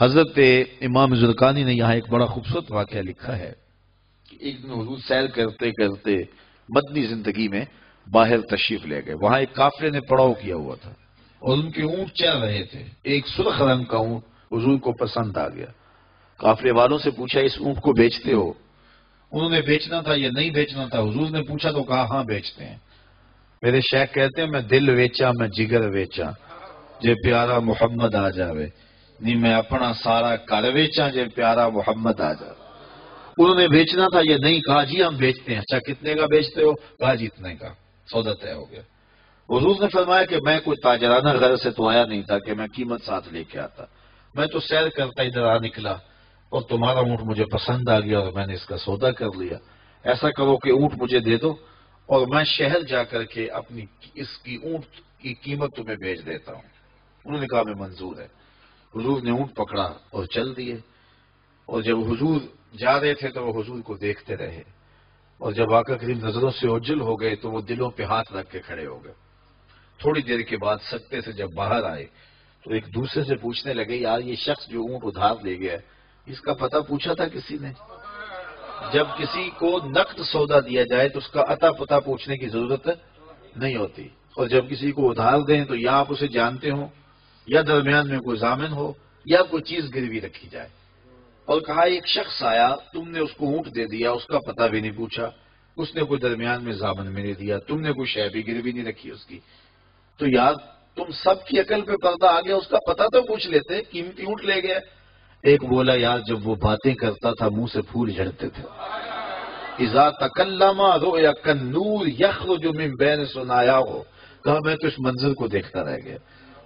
حضرت امام زرکانی نے یہاں ایک بڑا خوبصورت واقعہ لکھا ہے کہ ایک دن حضور سیر کرتے کرتے مدنی زندگی میں باہر تشریف لے گئے۔ وہاں ایک کافرے نے پڑاؤ کیا ہوا تھا اور ان کے اونٹ چل رہے تھے۔ ایک سرخ رنگ کا اونٹ حضور کو پسند آ گیا۔ کافرے والوں سے پوچھا، اس اونٹ کو بیچتے ہو؟ انہوں نے، بیچنا تھا یا نہیں بیچنا تھا؟ حضور نے پوچھا تو کہا ہاں بیچتے ہیں۔ میرے شیخ کہتے ہیں، میں دل ویچا، میں جگر ویچا۔ جے پیارا محمد آ جاوے۔ نہیں میں اپنا سارا کر ویچا جے پیارا محمد آ جاوے انہوں نے بیچنا تھا یہ نہیں، کہا جی ہم بیچتے ہیں۔ اچھا کتنے کا بیچتے ہو؟ کہا جی اتنے کا۔ سودا طے ہو گیا۔ حضور نے فرمایا کہ میں کوئی تاجرانہ غرض سے تو آیا نہیں تھا کہ میں قیمت ساتھ لے کے آتا۔ میں تو سیر کرتا ادھر آ نکلا اور تمہارا اونٹ مجھے پسند آ گیا اور میں نے اس کا سودا کر لیا۔ ایسا کرو کہ اونٹ مجھے دے دو اور میں شہر جا کر کے اپنی اس کی اونٹ کی قیمت تمہیں بیچ دیتا ہوں۔ انہوں نے کہا میں منظور ہے۔ حضور نے اونٹ پکڑا اور چل دیے۔ اور جب حضور جا رہے تھے تو وہ حضور کو دیکھتے رہے۔ اور جب آقا کریم نظروں سے اجل ہو گئے تو وہ دلوں پہ ہاتھ رکھ کے کھڑے ہو گئے۔ تھوڑی دیر کے بعد سکتے سے جب باہر آئے تو ایک دوسرے سے پوچھنے لگے، یار، یہ شخص جو اونٹ ادھار لے گیا اس کا پتہ پوچھا تھا کسی نے؟ جب کسی کو نقد سودا دیا جائے تو اس کا اتا پتا پوچھنے کی ضرورت نہیں ہوتی۔ اور جب کسی کو ادھار دیں تو یا آپ اسے جانتے ہو یا درمیان میں کوئی ضامن ہو یا کوئی چیز گروی رکھی جائے۔ اور کہا، ایک شخص آیا، تم نے اس کو اونٹ دے دیا، اس کا پتہ بھی نہیں پوچھا۔ اس نے کوئی درمیان میں ضامن میں نہیں دیا، تم نے کوئی شہ بھی گروی نہیں رکھی اس کی۔ تو یار تم سب کی عقل پہ پردہ آ گیا اس کا پتہ تو پوچھ لیتے، قیمتی اونٹ لے گیا۔ ایک بولا، یار، جب وہ باتیں کرتا تھا، منہ سے پھول جھڑتے تھے۔ ایزا تکلما رو یا کنور یخ جو میں بین سنایا ہو کہا، میں تو اس منظر کو دیکھتا رہ گیا۔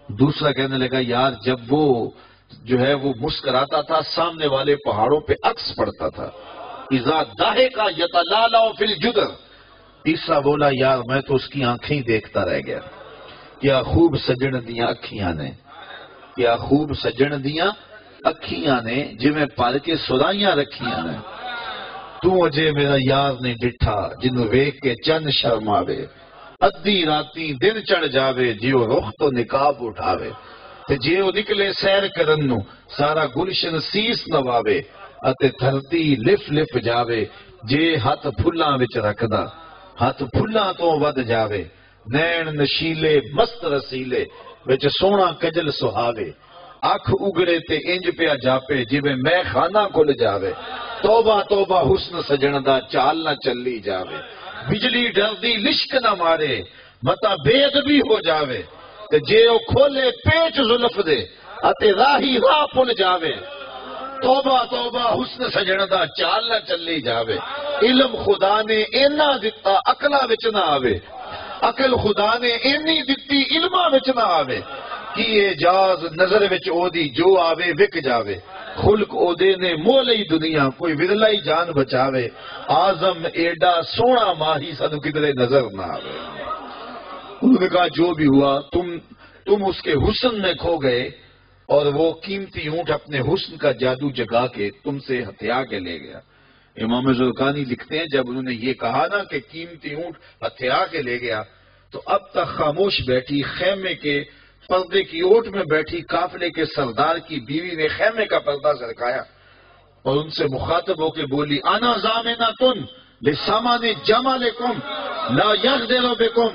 دوسرا کہنے لگا، یار، جب وہ جو ہے وہ مسکراتا تھا، سامنے والے پہاڑوں پہ عکس پڑتا تھا. ایزا داہے کا یتا لالا فل جدر تیسرا بولا، یار، میں تو اس کی آنکھیں دیکھتا رہ گیا. کیا خوب سجن دیا اکھیاں نے. کیا خوب سجن دیا اکھیاں نے جی میں پال کے سرائیاں رکھیاں نے. تو اجے میرا یار نے ڈٹھا جنو ویک کے چند شرم آوے ادی راتی دن چڑھ جاوے، جیو رخ تو نکاب اٹھاوے۔ تے جیو نکلے سیر کرن نو، سارا گلشن سیس نواوے اتے دھرتی لف لف جاوے، جے ہاتھ پھلاں وچ رکھدا۔ ہاتھ پھلاں تو ود جاوے۔ نین نشیلے، مست رسیلے وچ سونا کجل سہاوے۔ اکھ اگڑے تے انج پیا جاپے جویں میں خانہ کھل جاوے۔ توبہ توبہ حسن سجن دا چال نہ چلی جاوے۔ بجلی ڈردی، لشک نہ مارے۔ متا بید بھی ہو جاوے۔ تے جے او کھولے، پیچ زلف دے۔ اتے راہی راہ پن جاوے۔ توبہ توبہ حسن سجن دا چال نہ چلی جاوے۔ علم خدا نے اینا دتا اکلا وچ نہ آوے۔ اکل خدا نے اینی دتی علما وچ نہ آوے۔ کی اجاز نظر وچ او دی جو آوے، وک جاوے۔ خلق او دے نے مولئی دنیا، کوئی ورلائی جان بچاوے۔ آزم ایڈا سونا ماہی سنو کدرے نظر نہ آوے۔ انہوں نے کہا، جو بھی ہوا، تم تم اس کے حسن میں کھو گئے اور وہ قیمتی اونٹ اپنے حسن کا جادو جگا کے تم سے ہتھیا کے لے گیا۔ امام زلکانی لکھتے ہیں، جب انہوں نے یہ کہا نا کہ قیمتی اونٹ ہتھیا کے لے گیا، تو اب تک خاموش بیٹھی، خیمے کے پردے کی اوٹ میں بیٹھی قافلے کے سردار کی بیوی نے خیمے کا پردہ سرکایا اور ان سے مخاطب ہو کے بولی آنا زامنا تن بے سامان جما لے کم لا یگ دے لو بے کم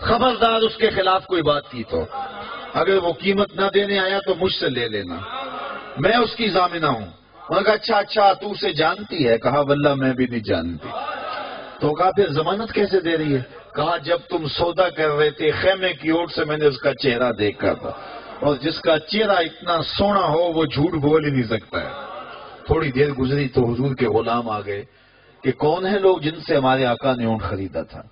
خبردار اس کے خلاف کوئی بات کی تو، اگر وہ قیمت نہ دینے آیا تو مجھ سے لے لینا، میں اس کی زامنہ ہوں۔ کہا اچھا اچھا تو اسے جانتی ہے۔ کہا، واللہ، میں بھی نہیں جانتی۔ تو کہا، پھر ضمانت کیسے دے رہی ہے؟ کہا، جب تم سودا کر رہے تھے، خیمے کی اوٹ سے میں نے اس کا چہرہ دیکھا تھا۔ اور جس کا چہرہ اتنا سونا ہو، وہ جھوٹ بول ہی نہیں سکتا ہے۔ تھوڑی دیر گزری تو حضور کے غلام آ گئے کہ کون ہے لوگ جن سے ہمارے آقا نے اونٹ خریدا تھا؟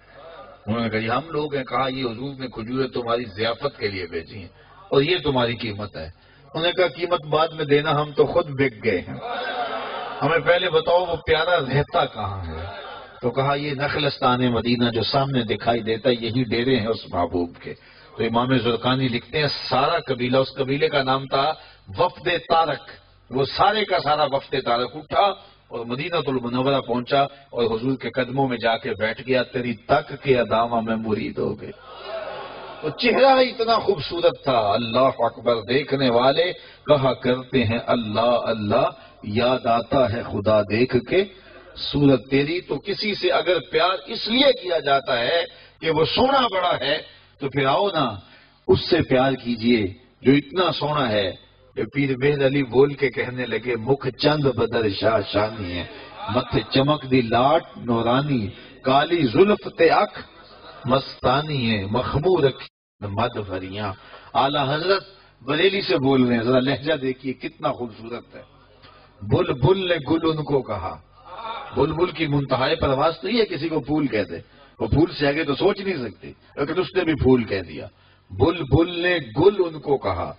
انہوں نے کہا جی، ہم لوگ ہیں۔ کہا، یہ حضور نے کھجورے تمہاری ضیافت کے لیے بھیجی ہیں اور یہ تمہاری قیمت ہے۔ انہوں نے کہا، قیمت بعد میں دینا، ہم تو خود بک گئے ہیں۔ ہمیں پہلے بتاؤ، وہ پیارا رہتا کہاں ہے؟ تو کہا، یہ نخلستان مدینہ جو سامنے دکھائی دیتا ہے، یہی ڈیرے ہیں اس محبوب کے۔ تو امام زرقانی لکھتے ہیں، سارا قبیلہ، اس قبیلے کا نام تھا وفد تارک۔ وہ سارے کا سارا وفد تارک اٹھا اور مدینہ المنورہ پہنچا اور حضور کے قدموں میں جا کے بیٹھ گیا۔ تیری تک کے ادامہ میں مرید ہو گئے۔ تو چہرہ اتنا خوبصورت تھا۔ اللہ اکبر دیکھنے والے کہا کرتے ہیں، اللہ اللہ، یاد آتا ہے خدا دیکھ کے۔ سورت تیری تو کسی سے اگر پیار اس لیے کیا جاتا ہے کہ وہ سونا بڑا ہے، تو پھر آؤ نا، اس سے پیار کیجیے جو اتنا سونا ہے۔ کہ پیر بہد علی بول کے کہنے لگے، مکھ چند بدر شاہ شانی ہے مت چمک دی لاٹ نورانی، کالی زلف تے اک مستانی ہے مخمور مد بھریاں اعلی حضرت بریلی سے بول رہے ہیں، ذرا لہجہ دیکھیے کتنا خوبصورت ہے۔ بل بل نے گل ان کو کہا۔ بل بل کی منتہائی پرواز تو یہ کسی کو پھول کہتے وہ پھول سے آگے تو سوچ نہیں سکتے لیکن اس نے بھی پھول کہہ دیا۔ بل بل نے گل ان کو کہا۔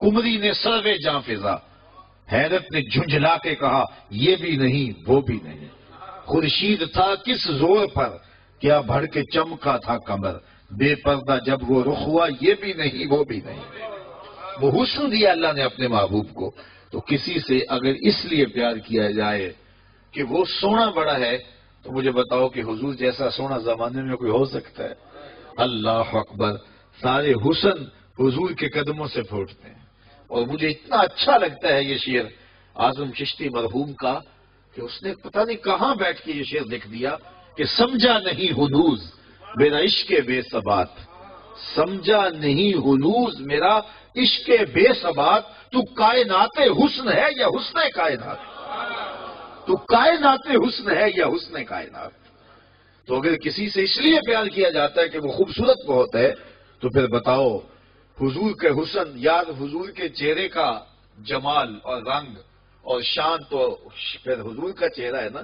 کمری نے سروے جاں فضا۔ حیرت نے جھنجھلا کے کہا، یہ بھی نہیں، وہ بھی نہیں۔ خورشید تھا کس زور پر؟ کیا بڑھ کے چمکا تھا کمر؟ بے پردہ جب وہ رخ ہوا، یہ بھی نہیں، وہ بھی نہیں۔ وہ حسن دیا اللہ نے اپنے محبوب کو۔ تو کسی سے اگر اس لیے پیار کیا جائے کہ وہ سونا بڑا ہے، تو مجھے بتاؤ کہ حضور جیسا سونا زمانے میں کوئی ہو سکتا ہے۔ اللہ اکبر، سارے حسن حضور کے قدموں سے پھوٹتے ہیں۔ اور مجھے اتنا اچھا لگتا ہے یہ شعر آزم چشتی مرحوم کا، کہ اس نے پتہ نہیں کہاں بیٹھ کے یہ شعر لکھ دیا کہ سمجھا نہیں ہنوز میرا عشق بے ثبات۔ سمجھا نہیں ہنوز میرا عشق بے ثبات۔ تو کائنات حسن ہے یا حسن کائنات؟ تو کائنات حسن ہے یا حسن کائنات؟ تو اگر کسی سے اس لیے پیار کیا جاتا ہے کہ وہ خوبصورت بہت ہے، تو پھر بتاؤ، حضور کے حسن، یاد حضور کے چہرے کا جمال اور رنگ اور شان تو پھر حضور کا چہرہ ہے نا؟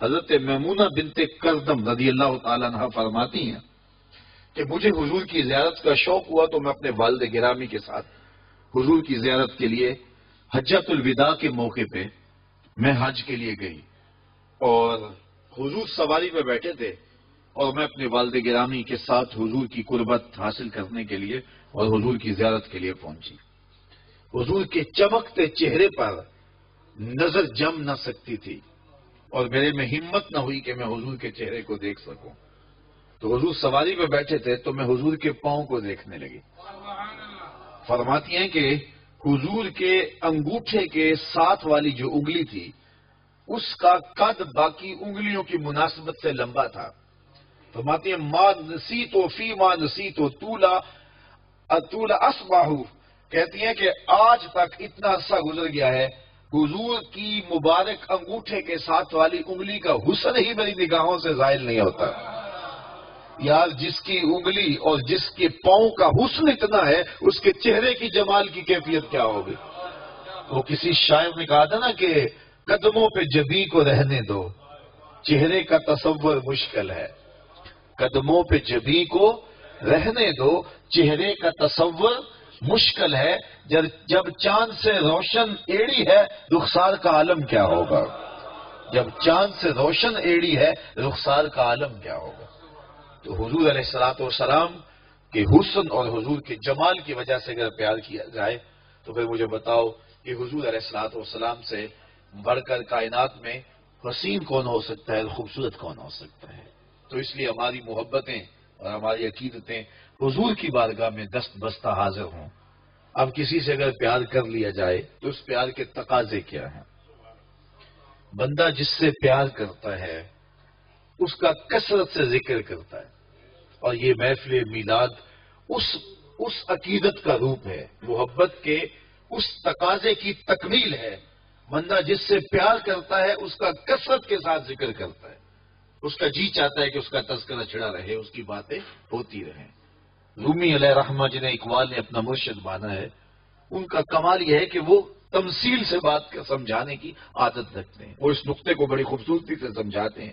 حضرت میمونہ بنت کردم رضی اللہ تعالیٰ عنہ فرماتی ہیں کہ مجھے حضور کی زیارت کا شوق ہوا تو میں اپنے والد گرامی کے ساتھ حضور کی زیارت کے لیے حجت الوداع کے موقع پہ میں حج کے لیے گئی اور حضور سواری پہ بیٹھے تھے اور میں اپنے والد گرامی کے ساتھ حضور کی قربت حاصل کرنے کے لیے اور حضور کی زیارت کے لیے پہنچی۔ حضور کے چمکتے چہرے پر نظر جم نہ سکتی تھی اور میرے میں ہمت نہ ہوئی کہ میں حضور کے چہرے کو دیکھ سکوں۔ تو حضور سواری پہ بیٹھے تھے تو میں حضور کے پاؤں کو دیکھنے لگی۔ فرماتی ہیں کہ حضور کے انگوٹھے کے ساتھ والی جو انگلی تھی، اس کا قد باقی انگلیوں کی مناسبت سے لمبا تھا۔ فرماتی ہیں ماں نسی تو فی ماں نسی تو تولا اتولا اسباہو کہتی ہیں کہ آج تک اتنا عرصہ گزر گیا ہے، حضور کی مبارک انگوٹھے کے ساتھ والی انگلی کا حسن ہی میری نگاہوں سے ظاہر نہیں ہوتا۔ یار جس کی انگلی اور جس کے پاؤں کا حسن اتنا ہے، اس کے چہرے کی جمال کی کیفیت کیا ہوگی؟ وہ کسی شاعر نے کہا تھا نا کہ قدموں پہ جبی کو رہنے دو، چہرے کا تصور مشکل ہے۔ قدموں پہ جبی کو رہنے دو، چہرے کا تصور مشکل ہے۔ جب چاند سے روشن ایڑی ہے، رخسار کا عالم کیا ہوگا؟ جب چاند سے روشن ایڑی ہے، رخسار کا عالم کیا ہوگا؟ تو حضور علیہ السلاط والسلام کے حسن اور حضور کے جمال کی وجہ سے اگر پیار کیا جائے، تو پھر مجھے بتاؤ کہ حضور علیہ السلاط والسلام سے بڑھ کر کائنات میں حسین کون ہو سکتا ہے خوبصورت کون ہو سکتا ہے؟ تو اس لیے ہماری محبتیں اور ہماری عقیدتیں حضور کی بارگاہ میں دست بستہ حاضر ہوں۔ اب کسی سے اگر پیار کر لیا جائے، تو اس پیار کے تقاضے کیا ہیں؟ بندہ جس سے پیار کرتا ہے اس کا کثرت سے ذکر کرتا ہے۔ اور یہ محفل میلاد اس اس عقیدت کا روپ ہے۔ محبت کے اس تقاضے کی تکمیل ہے۔ بندہ جس سے پیار کرتا ہے، اس کا کثرت کے ساتھ ذکر کرتا ہے۔ اس کا جی چاہتا ہے کہ اس کا تذکرہ چھڑا رہے، اس کی باتیں ہوتی رہیں۔ رومی علیہ رحمہ جنہیں اقبال نے اپنا مرشد مانا ہے، ان کا کمال یہ ہے کہ وہ تمثیل سے بات سمجھانے کی عادت رکھتے ہیں۔ وہ اس نقطے کو بڑی خوبصورتی سے سمجھاتے ہیں۔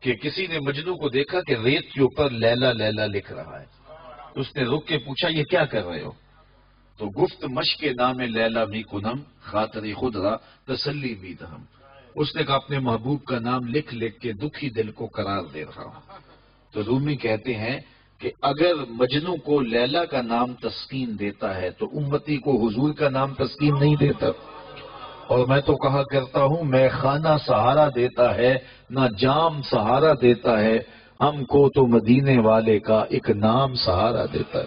کہ کسی نے مجنو کو دیکھا کہ ریت کے اوپر لیلا لیلا لکھ رہا ہے۔ اس نے رک کے پوچھا، یہ کیا کر رہے ہو؟ تو گفت، مشق نام لیلا بھی کنم، خاطر خود را تسلی بھی دہم۔ اس نے کہا، اپنے محبوب کا نام لکھ لکھ کے دکھی دل کو قرار دے رہا ہوں۔ تو رومی کہتے ہیں کہ اگر مجنو کو لیلا کا نام تسکین دیتا ہے تو امتی کو حضور کا نام تسکین نہیں دیتا۔ اور میں تو کہا کرتا ہوں، میں خانہ سہارا دیتا ہے، نہ جام سہارا دیتا ہے۔ ہم کو تو مدینے والے کا ایک نام سہارا دیتا ہے۔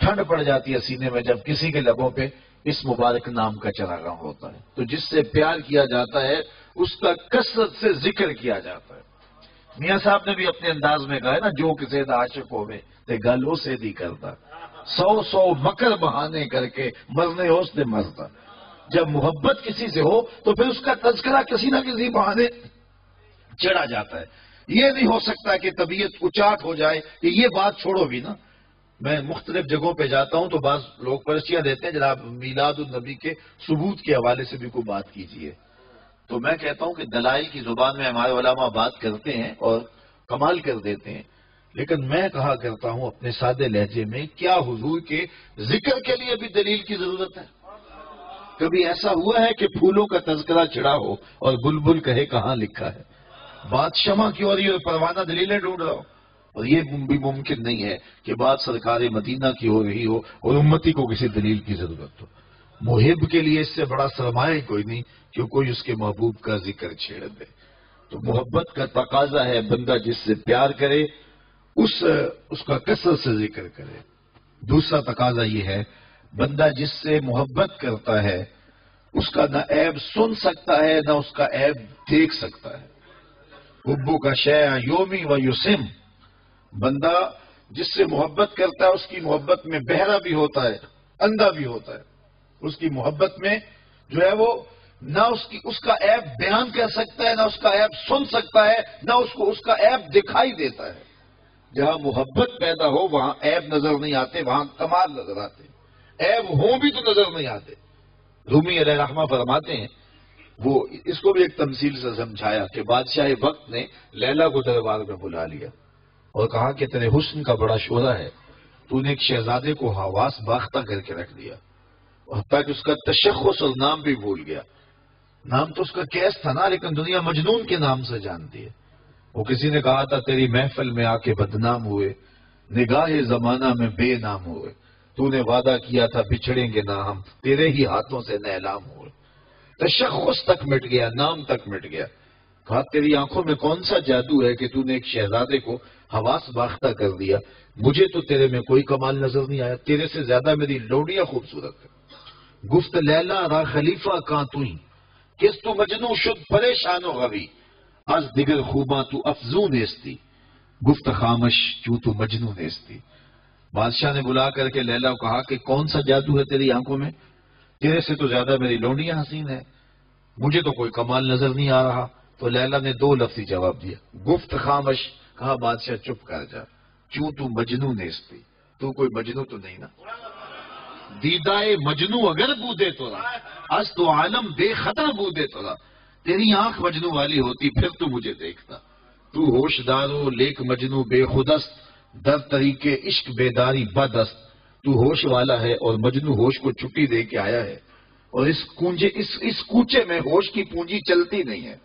ٹھنڈ پڑ جاتی ہے سینے میں جب کسی کے لبوں پہ اس مبارک نام کا چراغاں ہوتا ہے۔ تو جس سے پیار کیا جاتا ہے، اس کا کثرت سے ذکر کیا جاتا ہے۔ میاں صاحب نے بھی اپنے انداز میں کہا ہے نا، جو کسی عاشق ہوئے، تے گلوں سے دی کرتا۔ سو سو مکر بہانے کر کے مرنے ہو اس نے مرتا۔ جب محبت کسی سے ہو تو پھر اس کا تذکرہ کسی نہ کسی بہانے چڑھا جاتا ہے۔ یہ نہیں ہو سکتا کہ طبیعت اچاٹ ہو جائے کہ یہ بات چھوڑو بھی نا۔ میں مختلف جگہوں پہ جاتا ہوں تو بعض لوگ پرچیاں دیتے ہیں، جناب میلاد النبی کے ثبوت کے حوالے سے بھی کوئی بات کیجیے۔ تو میں کہتا ہوں کہ دلائل کی زبان میں ہمارے علماء بات کرتے ہیں اور کمال کر دیتے ہیں۔ لیکن میں کہا کرتا ہوں اپنے سادے لہجے میں، کیا حضور کے ذکر کے لیے بھی دلیل کی ضرورت ہے؟ کبھی ایسا ہوا ہے کہ پھولوں کا تذکرہ چڑھا ہو اور بلبل کہے کہاں لکھا ہے؟ بات شمع کی اور یہ پروانہ دلیلیں ڈھونڈ رہا ہو۔ اور یہ بھی ممکن نہیں ہے کہ بات سرکار مدینہ کی ہو رہی ہو اور امتی کو کسی دلیل کی ضرورت ہو۔ محب کے لیے اس سے بڑا سرمایہ کوئی نہیں کہ کوئی اس کے محبوب کا ذکر چھیڑ دے۔ تو محبت کا تقاضا ہے بندہ جس سے پیار کرے، اس اس کا کثرت سے ذکر کرے۔ دوسرا تقاضا یہ ہے بندہ جس سے محبت کرتا ہے، اس کا نہ عیب سن سکتا ہے، نہ اس کا عیب دیکھ سکتا ہے۔ ابو کا شہ یومی و یوسم بندہ جس سے محبت کرتا ہے، اس کی محبت میں بہرا بھی ہوتا ہے، اندھا بھی ہوتا ہے۔ اس کی محبت میں جو ہے وہ نہ اس کی، اس کا ایپ بیان کر سکتا ہے، نہ اس کا ایپ سن سکتا ہے، نہ اس کو اس کا ایپ دکھائی دیتا ہے۔ جہاں محبت پیدا ہو، وہاں ایپ نظر نہیں آتے، وہاں کمال نظر آتے۔ ایب ہوں بھی تو نظر نہیں آتے۔ رومی علیہ رحمہ فرماتے ہیں، وہ اس کو بھی ایک تمثیل سے سمجھایا کہ بادشاہ وقت نے لیلا کو دربار میں بلا لیا۔ اور کہا کہ تیرے حسن کا بڑا شعرا ہے، تو نے ایک شہزادے کو حواس باختہ کر کے رکھ دیا۔ اور تاکہ اس کا تشخص اور نام بھی بھول گیا۔ نام تو اس کا کیس تھا نا، لیکن دنیا مجنون کے نام سے جانتی ہے۔ وہ کسی نے کہا تھا، تیری محفل میں آ کے بدنام ہوئے، نگاہ زمانہ میں بے نام ہوئے۔ تو نے وعدہ کیا تھا بچھڑیں گے نہ ہم تیرے ہی ہاتھوں سے نیلام ہوئے تشخص تک مٹ گیا نام تک مٹ گیا کہا تیری آنکھوں میں کون سا جادو ہے کہ تو نے ایک شہزادے کو حواس باختہ کر دیا مجھے تو تیرے میں کوئی کمال نظر نہیں آیا تیرے سے زیادہ میری لوڑیاں خوبصورت ہے گفت لیلا را خلیفہ کان تو ہی کس تو مجنو شد پریشان و غوی از دیگر خوباں تو افزو نیستی گفت خامش چو تو مجنو نیستی بادشاہ نے بلا کر کے لیلا کو کہا کہ کون سا جادو ہے تیری آنکھوں میں؟ تیرے سے تو زیادہ میری لونڈیاں حسین ہے مجھے تو کوئی کمال نظر نہیں آ رہا۔ تو لیلا نے دو لفظی جواب دیا۔ گفت خامش، کہا بادشاہ چپ کر جا۔ چوں تو مجنو نیستی تو کوئی مجنو تو نہیں نا۔ دیدائے مجنو اگر بودے تو از تو عالم بے خطر بودے تو تیری آنکھ مجنو والی ہوتی، پھر تو مجھے دیکھتا۔ تو ہوش دارو لیک مجنو بے خودست۔ در طریقے عشق بیداری بدست تو ہوش والا ہے اور مجنو ہوش کو چھٹی دے کے آیا ہے۔ اور اس کنجے اس اس کوچے میں ہوش کی پونجی چلتی نہیں ہے۔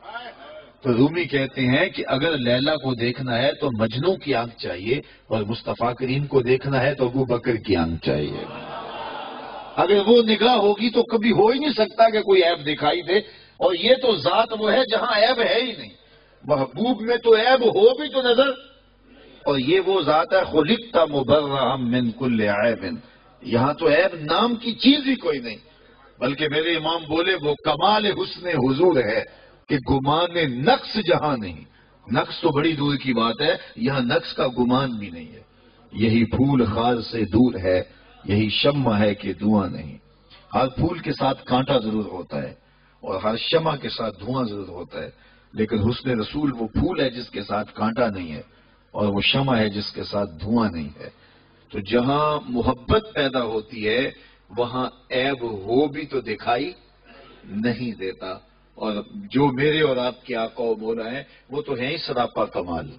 تو رومی کہتے ہیں کہ اگر لیلا کو دیکھنا ہے تو مجنو کی آنکھ چاہیے اور مصطفیٰ کریم کو دیکھنا ہے تو ابو بکر کی آنکھ چاہیے۔ اگر وہ نگاہ ہوگی تو کبھی ہو ہی نہیں سکتا کہ کوئی ایپ دکھائی دے۔ اور یہ تو ذات وہ ہے جہاں ایب ہے ہی نہیں۔ محبوب میں تو ایب ہو بھی تو نظر۔ اور یہ وہ ذات ہے خلکتا مبرم من کل عیب. یہاں تو ایب نام کی چیز ہی کوئی نہیں، بلکہ میرے امام بولے وہ کمال حسن حضور ہے کہ گمان نقص جہاں نہیں. نقص تو بڑی دور کی بات ہے، یہاں نقص کا گمان بھی نہیں ہے. یہی پھول خار سے دور ہے، یہی شمع ہے کہ دھواں نہیں. ہر پھول کے ساتھ کانٹا ضرور ہوتا ہے اور ہر شمع کے ساتھ دھواں ضرور ہوتا ہے، لیکن حسن رسول وہ پھول ہے جس کے ساتھ کانٹا نہیں ہے. اور وہ شمع ہے جس کے ساتھ دھواں نہیں ہے۔ تو جہاں محبت پیدا ہوتی ہے، وہاں عیب ہو بھی تو دکھائی نہیں دیتا۔ اور جو میرے اور آپ کے آقا و مولا ہیں، وہ تو ہیں ہی سراپا کمال۔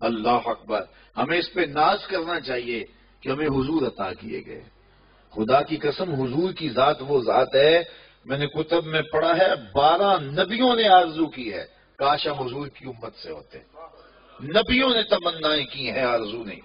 اللہ اکبر۔ ہمیں اس پہ ناز کرنا چاہیے کہ ہمیں حضور عطا کیے گئے۔ خدا کی قسم، حضور کی ذات وہ ذات ہے۔ میں نے کتب میں پڑھا ہے، بارہ نبیوں نے آرزو کی ہے۔ کاش ہم حضور کی امت سے ہوتے۔ نبیوں نے تمنائیں کی ہیں آرزو نہیں۔